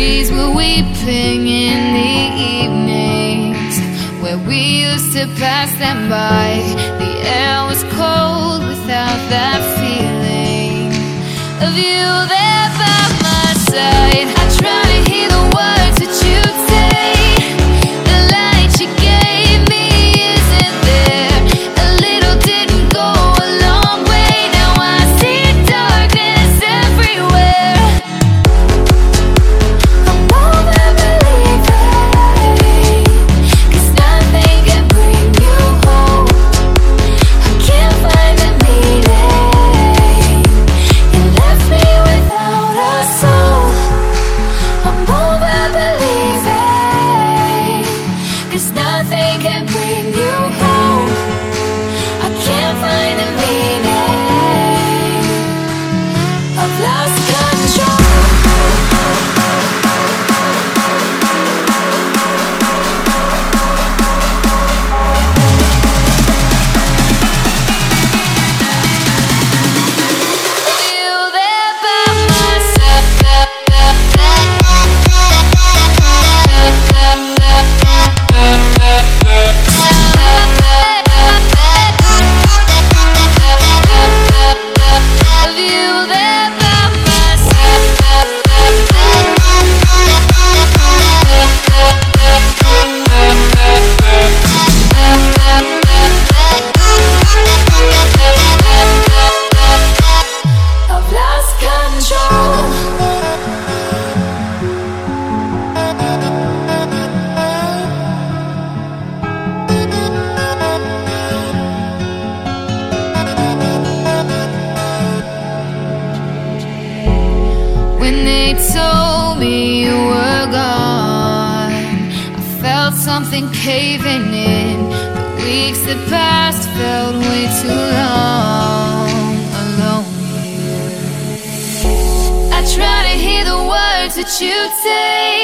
trees were weeping in the evenings Where we used to pass them by. The air was cold without that feeling Of you something caving in. The weeks that passed felt way too long. Alone here. I try to hear the words that you say.